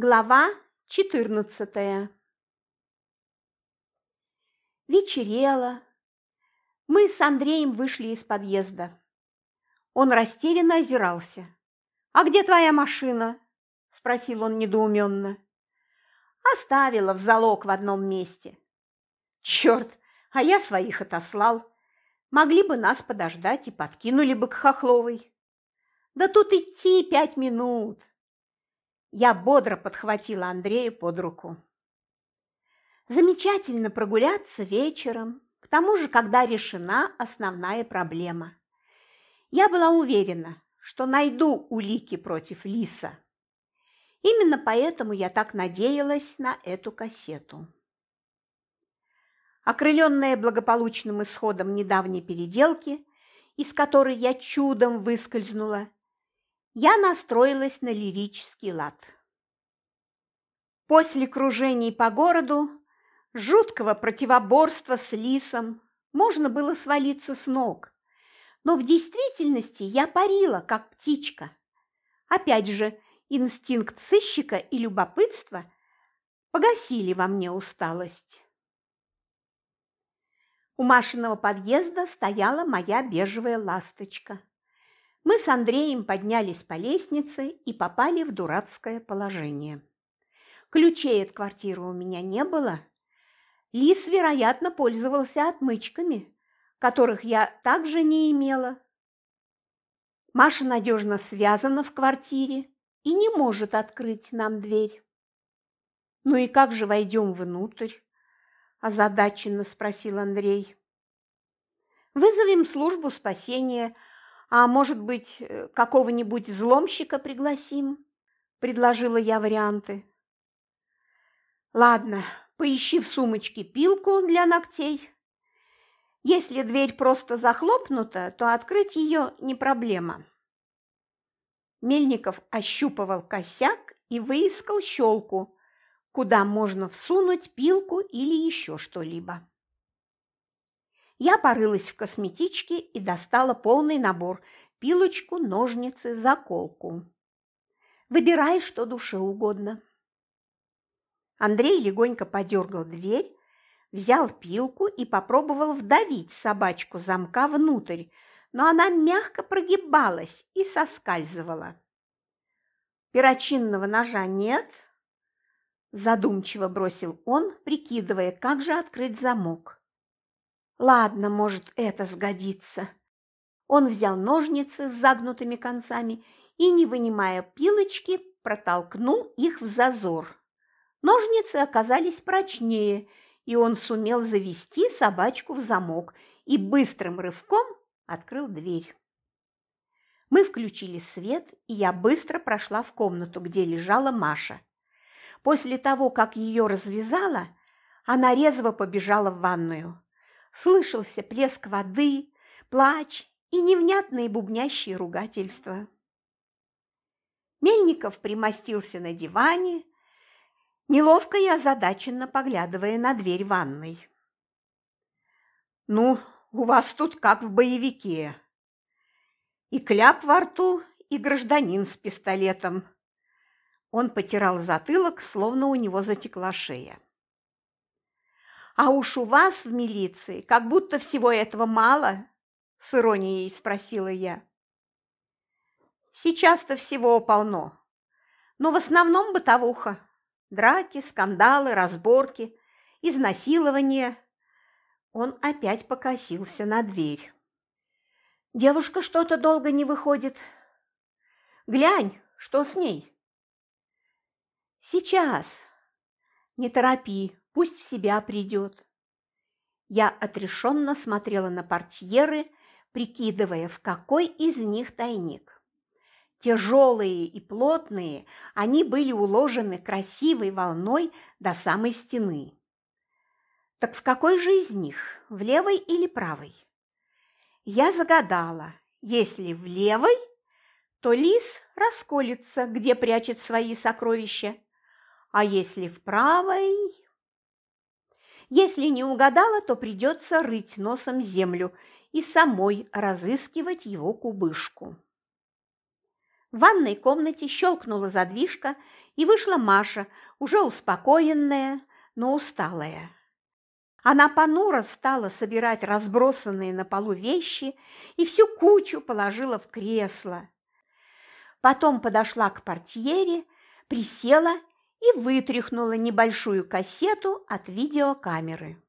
Глава 14 Вечерело. Мы с Андреем вышли из подъезда. Он растерянно озирался. «А где твоя машина?» – спросил он недоуменно. «Оставила в залог в одном месте». «Черт, а я своих отослал. Могли бы нас подождать и подкинули бы к Хохловой». «Да тут идти пять минут». Я бодро подхватила Андрея под руку. Замечательно прогуляться вечером, к тому же, когда решена основная проблема. Я была уверена, что найду улики против Лиса. Именно поэтому я так надеялась на эту кассету. Окрыленная благополучным исходом недавней переделки, из которой я чудом выскользнула, я настроилась на лирический лад. После кружений по городу жуткого противоборства с лисом можно было свалиться с ног. Но в действительности я парила, как птичка. Опять же, инстинкт сыщика и любопытство погасили во мне усталость. У Машиного подъезда стояла моя бежевая ласточка. Мы с Андреем поднялись по лестнице и попали в дурацкое положение. Ключей от квартиры у меня не было, Лис, вероятно, пользовался отмычками, которых я также не имела. Маша надежно связана в квартире и не может открыть нам дверь. «Ну и как же войдем внутрь?» – озадаченно спросил Андрей. «Вызовем службу спасения, а может быть, какого-нибудь взломщика пригласим?» – предложила я варианты. «Ладно, Поищи в сумочке пилку для ногтей. Если дверь просто захлопнута, то открыть ее не проблема. Мельников ощупывал косяк и выискал щелку, куда можно всунуть пилку или еще что-либо. Я порылась в косметичке и достала полный набор – пилочку, ножницы, заколку. Выбирай, что душе угодно. Андрей легонько подергал дверь, взял пилку и попробовал вдавить собачку замка внутрь, но она мягко прогибалась и соскальзывала. «Перочинного ножа нет?» Задумчиво бросил он, прикидывая, как же открыть замок. «Ладно, может, это сгодится». Он взял ножницы с загнутыми концами и, не вынимая пилочки, протолкнул их в зазор. Ножницы оказались прочнее, и он сумел завести собачку в замок и быстрым рывком открыл дверь. Мы включили свет, и я быстро прошла в комнату, где лежала Маша. После того, как ее развязала, она резво побежала в ванную. Слышался плеск воды, плач и невнятные бубнящие ругательства. Мельников примостился на диване, неловко и озадаченно поглядывая на дверь ванной. «Ну, у вас тут как в боевике. И кляп во рту, и гражданин с пистолетом». Он потирал затылок, словно у него затекла шея. «А уж у вас в милиции как будто всего этого мало?» – с иронией спросила я. «Сейчас-то всего полно, но в основном бытовуха», Драки, скандалы, разборки, изнасилования. Он опять покосился на дверь. Девушка что-то долго не выходит. Глянь, что с ней? Сейчас. Не торопи, пусть в себя придет. Я отрешенно смотрела на портьеры, прикидывая, в какой из них тайник. Тяжелые и плотные, они были уложены красивой волной до самой стены. Так в какой же из них, в левой или правой? Я загадала, если в левой, то лис расколется, где прячет свои сокровища, а если в правой... Если не угадала, то придется рыть носом землю и самой разыскивать его кубышку. В ванной комнате щелкнула задвижка, и вышла Маша, уже успокоенная, но усталая. Она понуро стала собирать разбросанные на полу вещи и всю кучу положила в кресло. Потом подошла к портьере, присела и вытряхнула небольшую кассету от видеокамеры.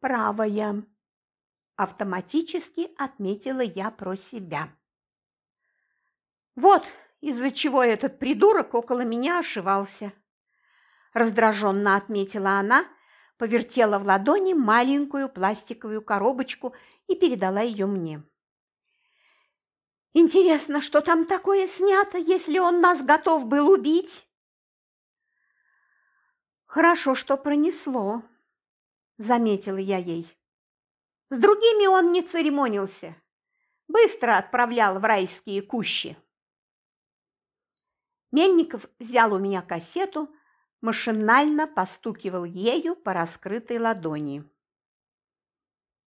«Правая», – автоматически отметила я про себя. «Вот из-за чего этот придурок около меня ошивался», – раздраженно отметила она, повертела в ладони маленькую пластиковую коробочку и передала ее мне. «Интересно, что там такое снято, если он нас готов был убить?» «Хорошо, что пронесло», – заметила я ей. С другими он не церемонился, быстро отправлял в райские кущи. Мельников взял у меня кассету, машинально постукивал ею по раскрытой ладони.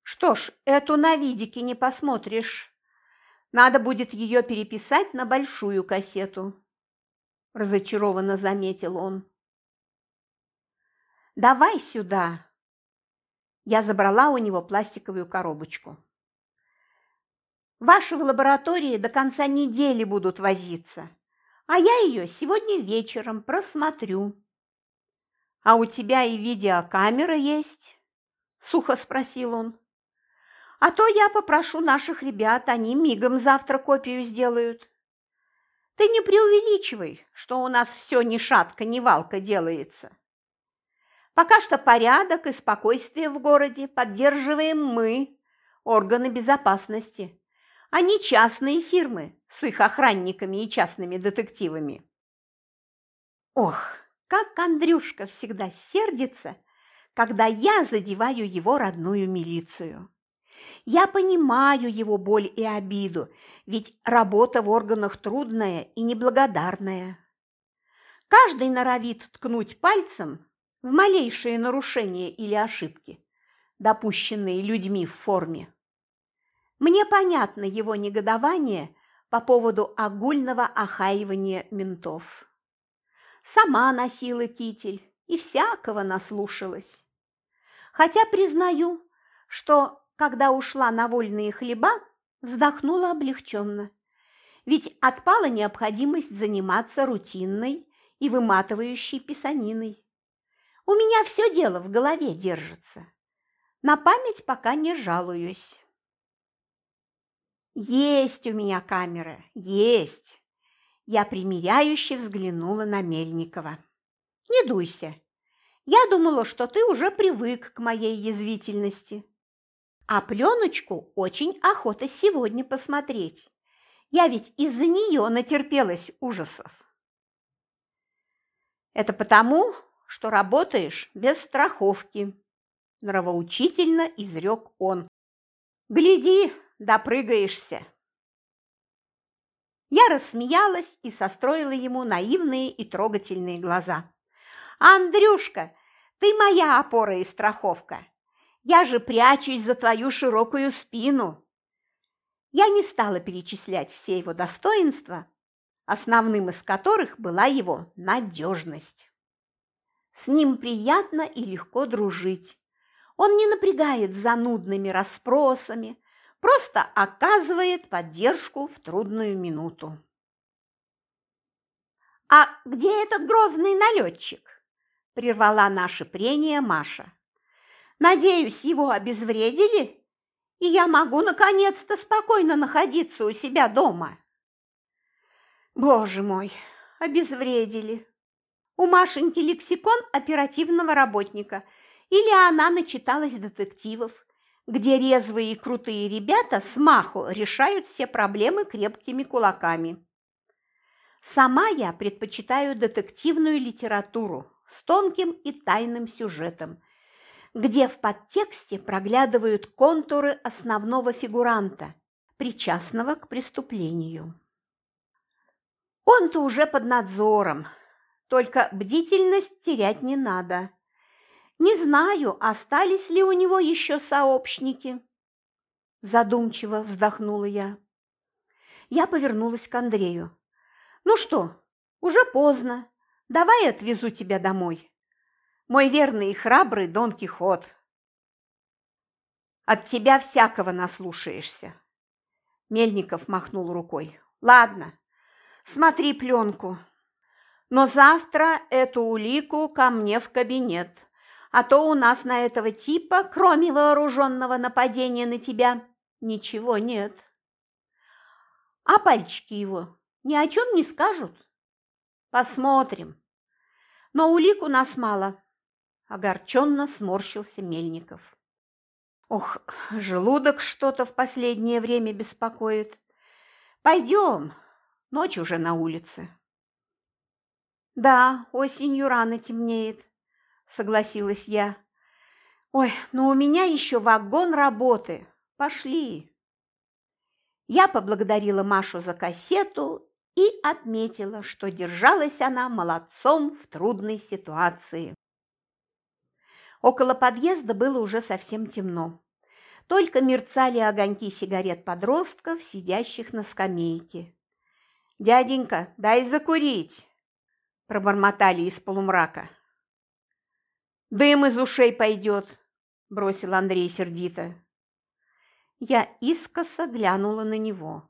«Что ж, эту на видике не посмотришь. Надо будет ее переписать на большую кассету», – разочарованно заметил он. «Давай сюда!» Я забрала у него пластиковую коробочку. «Ваши в лаборатории до конца недели будут возиться, а я ее сегодня вечером просмотрю». «А у тебя и видеокамера есть?» – сухо спросил он. «А то я попрошу наших ребят, они мигом завтра копию сделают». «Ты не преувеличивай, что у нас все ни шатка, ни валка делается. Пока что порядок и спокойствие в городе поддерживаем мы, органы безопасности, а не частные фирмы с их охранниками и частными детективами». «Ох!» как Андрюшка всегда сердится, когда я задеваю его родную милицию. Я понимаю его боль и обиду, ведь работа в органах трудная и неблагодарная. Каждый норовит ткнуть пальцем в малейшие нарушения или ошибки, допущенные людьми в форме. Мне понятно его негодование по поводу огульного охаивания ментов. Сама носила китель и всякого наслушалась. Хотя признаю, что, когда ушла на вольные хлеба, вздохнула облегченно. Ведь отпала необходимость заниматься рутинной и выматывающей писаниной. У меня все дело в голове держится. На память пока не жалуюсь. Есть у меня камера, есть. Я примиряюще взглянула на Мельникова. «Не дуйся. Я думала, что ты уже привык к моей язвительности. А пленочку очень охота сегодня посмотреть. Я ведь из-за нее натерпелась ужасов». «Это потому, что работаешь без страховки», – нравоучительно изрек он. «Гляди, допрыгаешься». Я рассмеялась и состроила ему наивные и трогательные глаза. «Андрюшка, ты моя опора и страховка. Я же прячусь за твою широкую спину». Я не стала перечислять все его достоинства, основным из которых была его надежность. С ним приятно и легко дружить. Он не напрягает занудными расспросами, просто оказывает поддержку в трудную минуту. «А где этот грозный налетчик?» – прервала наше прение Маша. «Надеюсь, его обезвредили, и я могу наконец-то спокойно находиться у себя дома». «Боже мой, обезвредили!» У Машеньки лексикон оперативного работника, или она начиталась детективов, где резвые и крутые ребята с маху решают все проблемы крепкими кулаками. Сама я предпочитаю детективную литературу с тонким и тайным сюжетом, где в подтексте проглядывают контуры основного фигуранта, причастного к преступлению. Он-то уже под надзором, только бдительность терять не надо. Не знаю, остались ли у него еще сообщники. Задумчиво вздохнула я. Я повернулась к Андрею. Ну что, уже поздно. Давай отвезу тебя домой. Мой верный и храбрый Дон Кихот. От тебя всякого наслушаешься. Мельников махнул рукой. Ладно, смотри пленку. Но завтра эту улику ко мне в кабинет, а то у нас на этого типа, кроме вооруженного нападения на тебя, ничего нет. А пальчики его ни о чем не скажут? Посмотрим. Но улик у нас мало. Огорченно сморщился Мельников. Ох, желудок что-то в последнее время беспокоит. Пойдем, ночь уже на улице. Да, осенью рано темнеет, согласилась я. Ой, но у меня еще вагон работы. Пошли. Я поблагодарила Машу за кассету и отметила, что держалась она молодцом в трудной ситуации. Около подъезда было уже совсем темно. Только мерцали огоньки сигарет подростков, сидящих на скамейке. «Дяденька, дай закурить!» – пробормотали из полумрака. «Дым из ушей пойдет!» – бросил Андрей сердито. Я искоса глянула на него.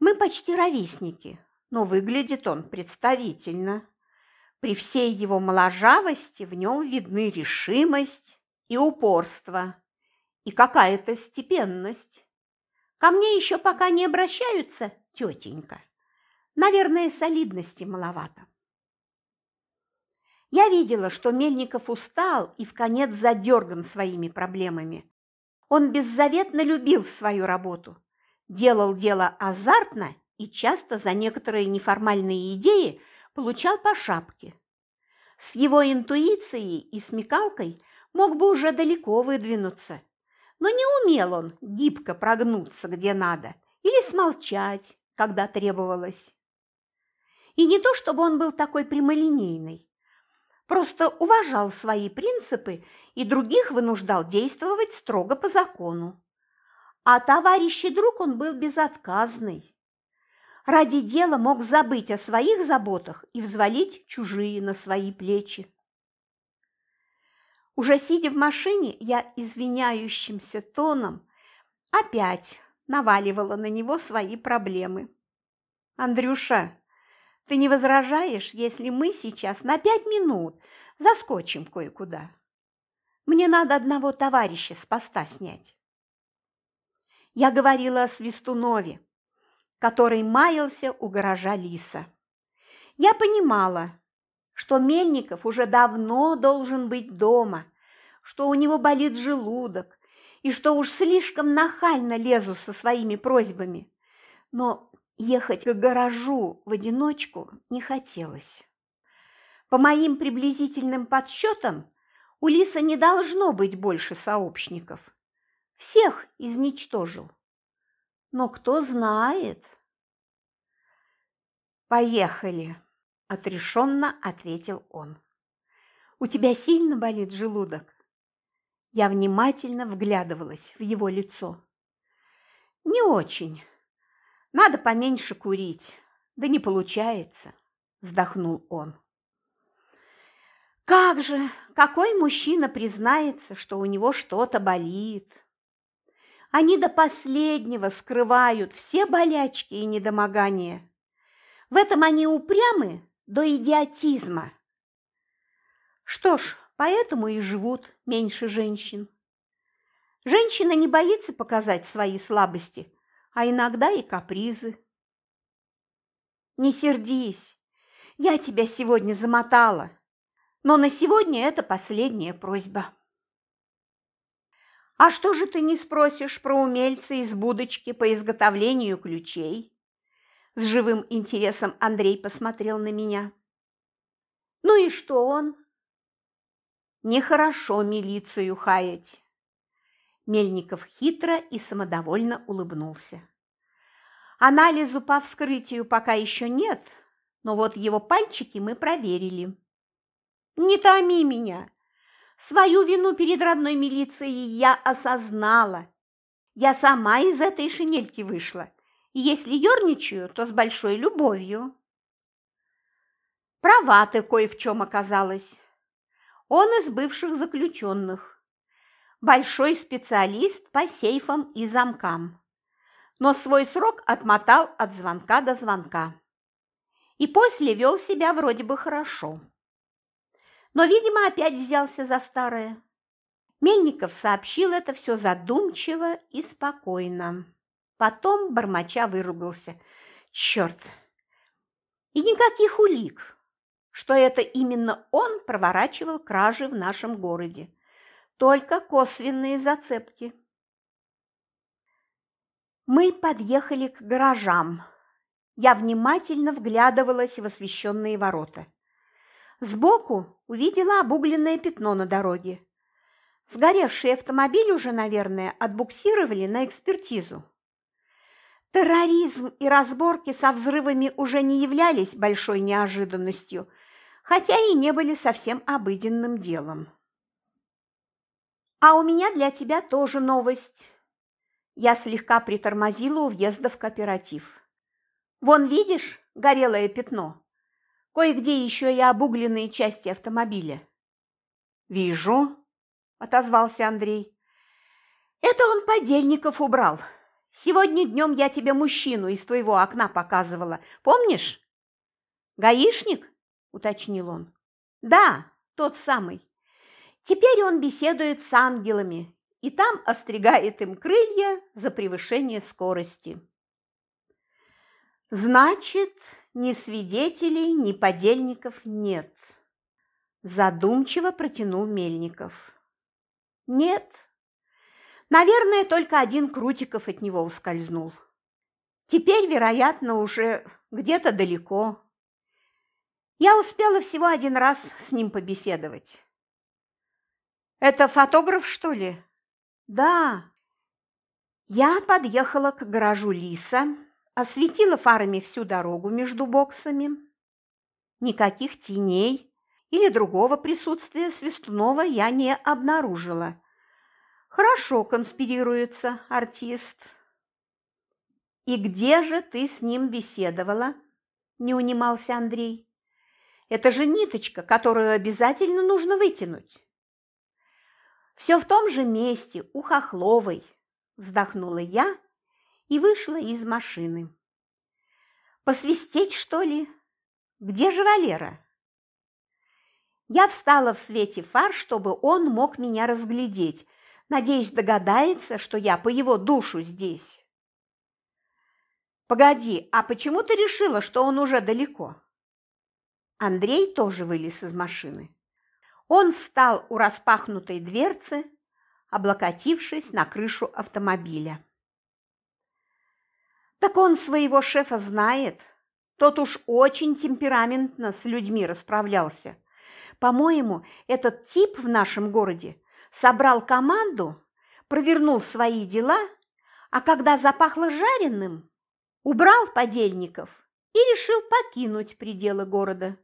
Мы почти ровесники, но выглядит он представительно. При всей его моложавости в нем видны решимость и упорство, и какая-то степенность. Ко мне еще пока не обращаются, тетенька. Наверное, солидности маловато. Я видела, что Мельников устал и в конец задерган своими проблемами. Он беззаветно любил свою работу, делал дело азартно и часто за некоторые неформальные идеи – получал по шапке. С его интуицией и смекалкой мог бы уже далеко выдвинуться, но не умел он гибко прогнуться где надо или смолчать, когда требовалось. И не то, чтобы он был такой прямолинейный, просто уважал свои принципы и других вынуждал действовать строго по закону. А товарищ и друг он был безотказный ради дела мог забыть о своих заботах и взвалить чужие на свои плечи. Уже сидя в машине, я извиняющимся тоном опять наваливала на него свои проблемы. «Андрюша, ты не возражаешь, если мы сейчас на пять минут заскочим кое-куда? Мне надо одного товарища с поста снять». Я говорила о Свистунове, который маялся у гаража Лиса. Я понимала, что Мельников уже давно должен быть дома, что у него болит желудок и что уж слишком нахально лезу со своими просьбами. Но ехать к гаражу в одиночку не хотелось. По моим приблизительным подсчетам, у Лиса не должно быть больше сообщников. Всех изничтожил. Но кто знает? Поехали, отрешенно ответил он. У тебя сильно болит желудок? Я внимательно вглядывалась в его лицо. Не очень. Надо поменьше курить. Да не получается, вздохнул он. Как же, какой мужчина признается, что у него что-то болит? Они до последнего скрывают все болячки и недомогания. В этом они упрямы до идиотизма. Что ж, поэтому и живут меньше женщин. Женщина не боится показать свои слабости, а иногда и капризы. Не сердись, я тебя сегодня замотала, но на сегодня это последняя просьба. А что же ты не спросишь про умельца из будочки по изготовлению ключей? С живым интересом Андрей посмотрел на меня. Ну и что он? Нехорошо милицию хаять. Мельников хитро и самодовольно улыбнулся. Анализу по вскрытию пока еще нет, но вот его пальчики мы проверили. Не томи меня, Свою вину перед родной милицией я осознала. Я сама из этой шинельки вышла, и если ерничаю, то с большой любовью. Права ты кое в чем оказалась. Он из бывших заключенных. Большой специалист по сейфам и замкам. Но свой срок отмотал от звонка до звонка. И после вел себя вроде бы хорошо. Но, видимо, опять взялся за старое. Мельников сообщил это все задумчиво и спокойно. Потом бормоча выругался. Черт! И никаких улик, что это именно он проворачивал кражи в нашем городе. Только косвенные зацепки. Мы подъехали к гаражам. Я внимательно вглядывалась в освещенные ворота. Сбоку увидела обугленное пятно на дороге. Сгоревший автомобиль уже, наверное, отбуксировали на экспертизу. Терроризм и разборки со взрывами уже не являлись большой неожиданностью, хотя и не были совсем обыденным делом. «А у меня для тебя тоже новость». Я слегка притормозила у въезда в кооператив. «Вон, видишь, горелое пятно? Кое-где еще и обугленные части автомобиля». «Вижу», – отозвался Андрей. «Это он подельников убрал. Сегодня днем я тебе мужчину из твоего окна показывала. Помнишь?» «Гаишник?» – уточнил он. «Да, тот самый. Теперь он беседует с ангелами и там остригает им крылья за превышение скорости». «Значит, ни свидетелей, ни подельников нет», – задумчиво протянул Мельников. Нет. Наверное, только один Крутиков от него ускользнул. Теперь, вероятно, уже где-то далеко. Я успела всего один раз с ним побеседовать. Это фотограф, что ли? Да. Я подъехала к гаражу Лиса, осветила фарами всю дорогу между боксами. Никаких теней, или другого присутствия Свистунова я не обнаружила. Хорошо конспирируется артист. «И где же ты с ним беседовала?» – не унимался Андрей. «Это же ниточка, которую обязательно нужно вытянуть». «Все в том же месте, у Хохловой», – вздохнула я и вышла из машины. «Посвистеть, что ли? Где же Валера?» Я встала в свете фар, чтобы он мог меня разглядеть. Надеюсь, догадается, что я по его душу здесь. Погоди, а почему ты решила, что он уже далеко? Андрей тоже вылез из машины. Он встал у распахнутой дверцы, облокотившись на крышу автомобиля. Так он своего шефа знает. Тот уж очень темпераментно с людьми расправлялся. По-моему, этот тип в нашем городе собрал команду, провернул свои дела, а когда запахло жареным, убрал подельников и решил покинуть пределы города.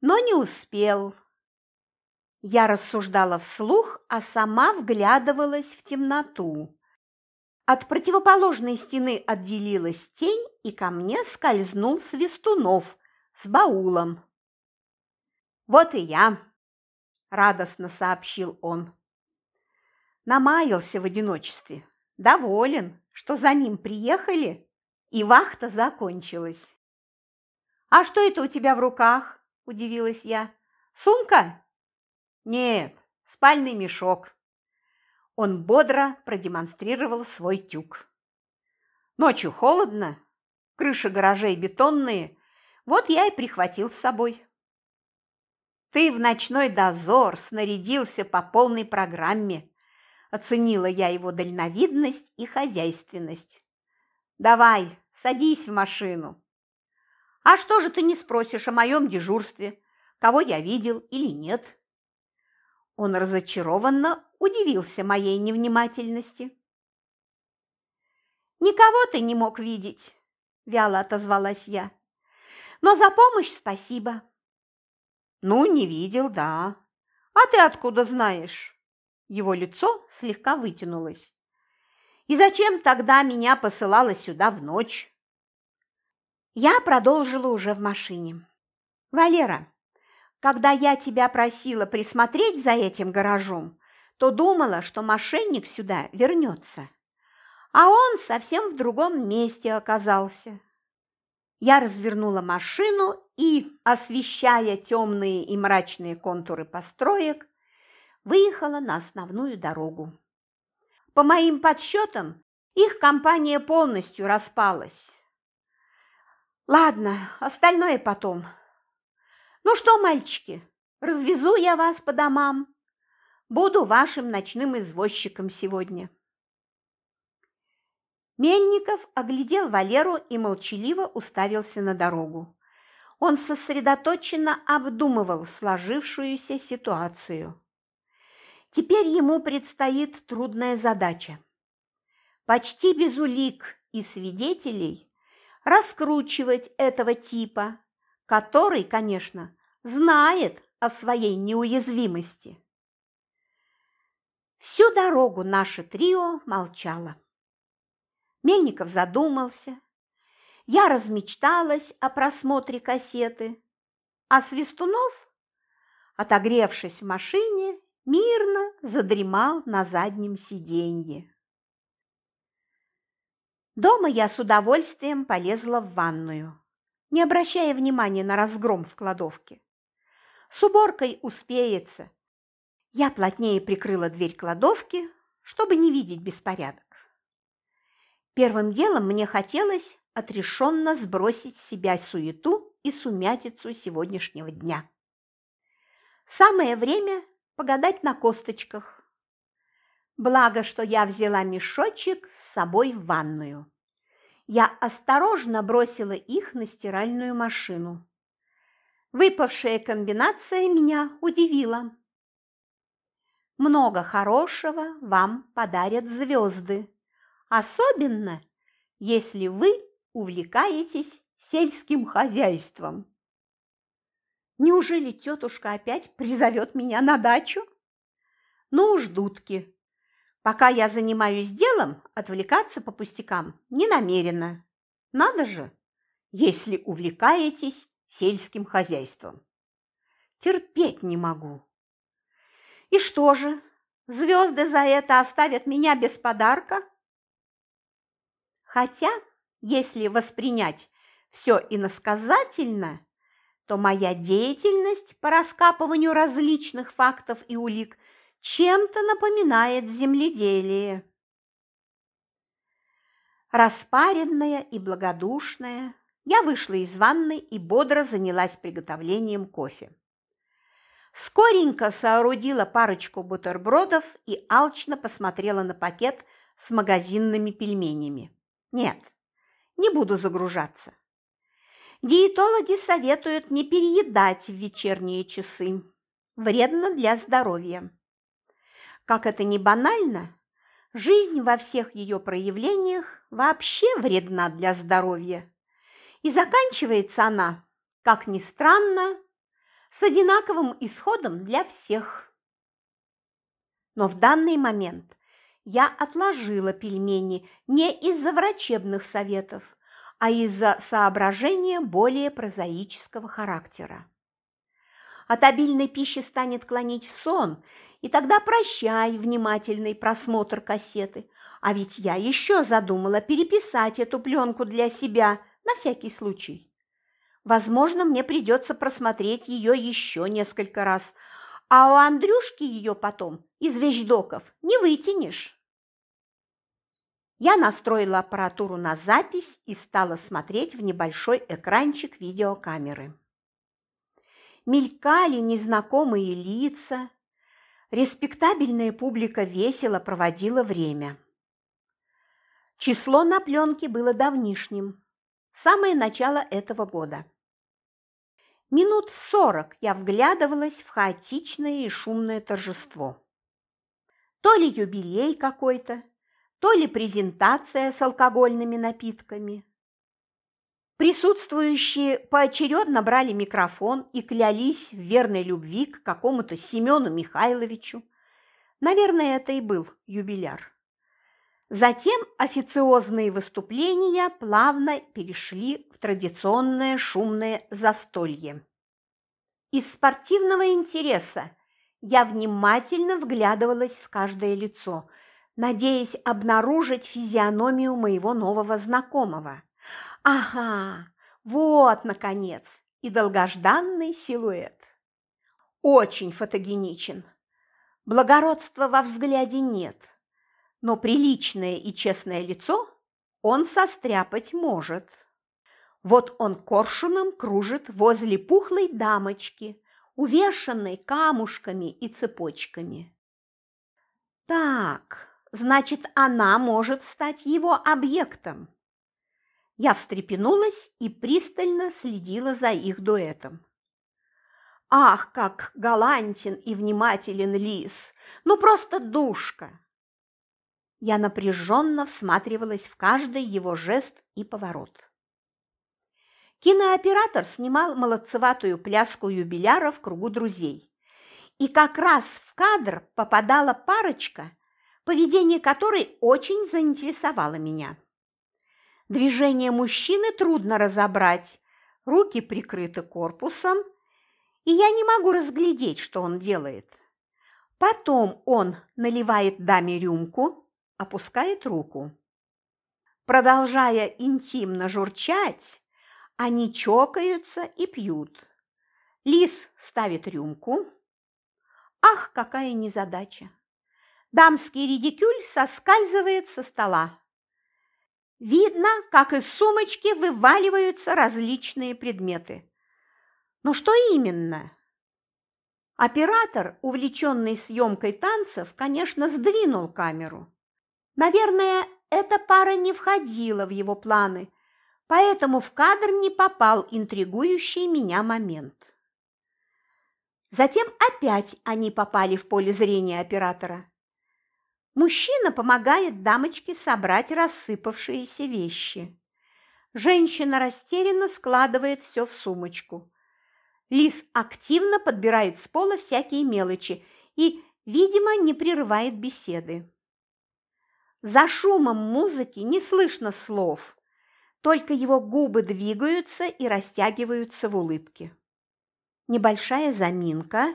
Но не успел. Я рассуждала вслух, а сама вглядывалась в темноту. От противоположной стены отделилась тень, и ко мне скользнул Свистунов с баулом. «Вот и я!» – радостно сообщил он. Намаялся в одиночестве, доволен, что за ним приехали, и вахта закончилась. «А что это у тебя в руках?» – удивилась я. «Сумка?» «Нет, спальный мешок». Он бодро продемонстрировал свой тюк. «Ночью холодно, крыши гаражей бетонные, вот я и прихватил с собой». Ты в ночной дозор снарядился по полной программе. Оценила я его дальновидность и хозяйственность. Давай, садись в машину. А что же ты не спросишь о моем дежурстве? Кого я видел или нет? Он разочарованно удивился моей невнимательности. «Никого ты не мог видеть», – вяло отозвалась я. «Но за помощь спасибо. «Ну, не видел, да. А ты откуда знаешь?» Его лицо слегка вытянулось. «И зачем тогда меня посылала сюда в ночь?» Я продолжила уже в машине. «Валера, когда я тебя просила присмотреть за этим гаражом, то думала, что мошенник сюда вернется. А он совсем в другом месте оказался. Я развернула машину и, освещая темные и мрачные контуры построек, выехала на основную дорогу. По моим подсчетам, их компания полностью распалась. Ладно, остальное потом. Ну что, мальчики, развезу я вас по домам. Буду вашим ночным извозчиком сегодня. Мельников оглядел Валеру и молчаливо уставился на дорогу. Он сосредоточенно обдумывал сложившуюся ситуацию. Теперь ему предстоит трудная задача. Почти без улик и свидетелей раскручивать этого типа, который, конечно, знает о своей неуязвимости. Всю дорогу наше трио молчало. Мельников задумался. Я размечталась о просмотре кассеты, а Свистунов, отогревшись в машине, мирно задремал на заднем сиденье. Дома я с удовольствием полезла в ванную, не обращая внимания на разгром в кладовке. С уборкой успеется. Я плотнее прикрыла дверь кладовки, чтобы не видеть беспорядок. Первым делом мне хотелось отрешенно сбросить с себя суету и сумятицу сегодняшнего дня. Самое время погадать на косточках. Благо, что я взяла мешочек с собой в ванную. Я осторожно бросила их на стиральную машину. Выпавшая комбинация меня удивила. Много хорошего вам подарят звезды, особенно если вы увлекаетесь сельским хозяйством. Неужели тетушка опять призовет меня на дачу? Ну уж, дудки. Пока я занимаюсь делом, отвлекаться по пустякам не намерена. Надо же, если увлекаетесь сельским хозяйством. Терпеть не могу. И что же, звезды за это оставят меня без подарка? Хотя, если воспринять все иносказательно, то моя деятельность по раскапыванию различных фактов и улик чем-то напоминает земледелие. Распаренная и благодушная, я вышла из ванной и бодро занялась приготовлением кофе. Скоренько соорудила парочку бутербродов и алчно посмотрела на пакет с магазинными пельменями. Нет, не буду загружаться. Диетологи советуют не переедать в вечерние часы. Вредно для здоровья. Как это ни банально, жизнь во всех ее проявлениях вообще вредна для здоровья. И заканчивается она, как ни странно, с одинаковым исходом для всех. Но в данный момент я отложила пельмени не из-за врачебных советов, а из-за соображения более прозаического характера. От обильной пищи станет клонить в сон, и тогда прощай внимательный просмотр кассеты. А ведь я еще задумала переписать эту пленку для себя на всякий случай. Возможно, мне придется просмотреть ее еще несколько раз, а у Андрюшки ее потом из вещдоков не вытянешь. Я настроила аппаратуру на запись и стала смотреть в небольшой экранчик видеокамеры. Мелькали незнакомые лица, респектабельная публика весело проводила время. Число на пленке было давнишним, самое начало этого года. Минут сорок я вглядывалась в хаотичное и шумное торжество. То ли юбилей какой-то, то ли презентация с алкогольными напитками. Присутствующие поочередно брали микрофон и клялись в верной любви к какому-то Семену Михайловичу. Наверное, это и был юбиляр. Затем официозные выступления плавно перешли в традиционное шумное застолье. Из спортивного интереса я внимательно вглядывалась в каждое лицо, надеясь обнаружить физиономию моего нового знакомого. Ага, вот, наконец, и долгожданный силуэт. Очень фотогеничен. Благородства во взгляде нет, но приличное и честное лицо он состряпать может. Вот он коршуном кружит возле пухлой дамочки, увешанной камушками и цепочками. Так, значит, она может стать его объектом. Я встрепенулась и пристально следила за их дуэтом. Ах, как галантен и внимателен лис! Ну, просто душка! Я напряженно всматривалась в каждый его жест и поворот. Кинооператор снимал молодцеватую пляску юбиляра в кругу друзей. И как раз в кадр попадала парочка, поведение которой очень заинтересовало меня. Движение мужчины трудно разобрать, руки прикрыты корпусом, и я не могу разглядеть, что он делает. Потом он наливает даме рюмку, опускает руку. Продолжая интимно журчать, они чокаются и пьют. Лис ставит рюмку. Ах, какая незадача! Дамский редикюль соскальзывает со стола. Видно, как из сумочки вываливаются различные предметы. Но что именно? Оператор, увлеченный съемкой танцев, конечно, сдвинул камеру. Наверное, эта пара не входила в его планы, поэтому в кадр не попал интригующий меня момент. Затем опять они попали в поле зрения оператора. Мужчина помогает дамочке собрать рассыпавшиеся вещи. Женщина растерянно складывает все в сумочку. Лис активно подбирает с пола всякие мелочи и, видимо, не прерывает беседы. За шумом музыки не слышно слов, только его губы двигаются и растягиваются в улыбке. Небольшая заминка.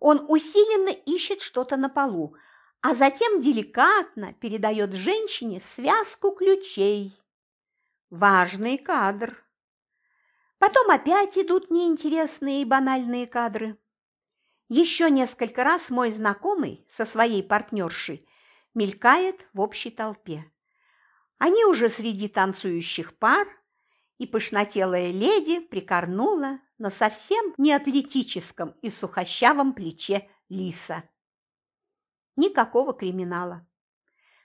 Он усиленно ищет что-то на полу, а затем деликатно передает женщине связку ключей. Важный кадр. Потом опять идут неинтересные и банальные кадры. Еще несколько раз мой знакомый со своей партнершей мелькает в общей толпе. Они уже среди танцующих пар, и пышнотелая леди прикорнула на совсем не атлетическом и сухощавом плече лиса. Никакого криминала.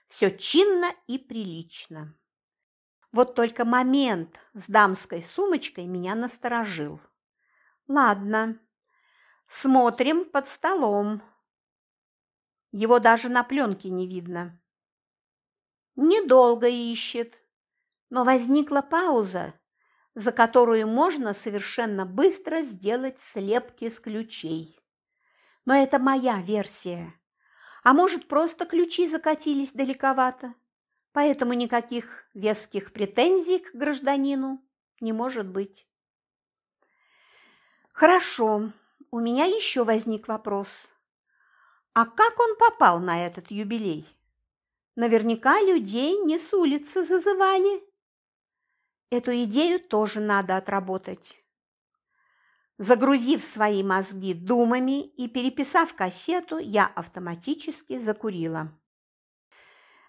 Все чинно и прилично. Вот только момент с дамской сумочкой меня насторожил. Ладно, смотрим под столом. Его даже на пленке не видно. Недолго ищет, но возникла пауза, за которую можно совершенно быстро сделать слепки с ключей. Но это моя версия. А может, просто ключи закатились далековато? поэтому никаких веских претензий к гражданину не может быть. Хорошо, у меня еще возник вопрос. А как он попал на этот юбилей? Наверняка людей не с улицы зазывали. Эту идею тоже надо отработать. Загрузив свои мозги думами и переписав кассету, я автоматически закурила.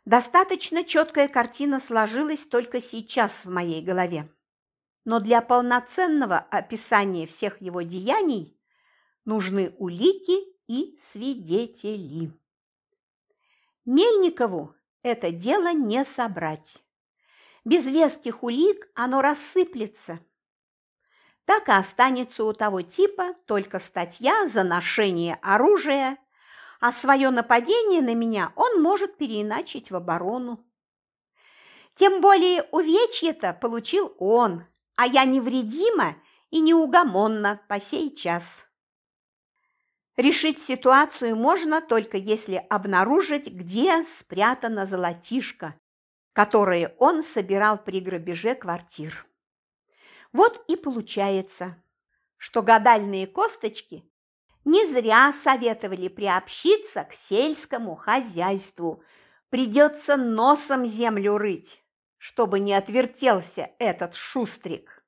Достаточно четкая картина сложилась только сейчас в моей голове. Но для полноценного описания всех его деяний нужны улики и свидетели. Мельникову это дело не собрать. Без веских улик оно рассыплется. Так и останется у того типа только статья за ношение оружия а свое нападение на меня он может переиначить в оборону. Тем более увечье-то получил он, а я невредима и неугомонна по сей час. Решить ситуацию можно только если обнаружить, где спрятана золотишко, которое он собирал при грабеже квартир. Вот и получается, что гадальные косточки не зря советовали приобщиться к сельскому хозяйству. Придется носом землю рыть, чтобы не отвертелся этот шустрик.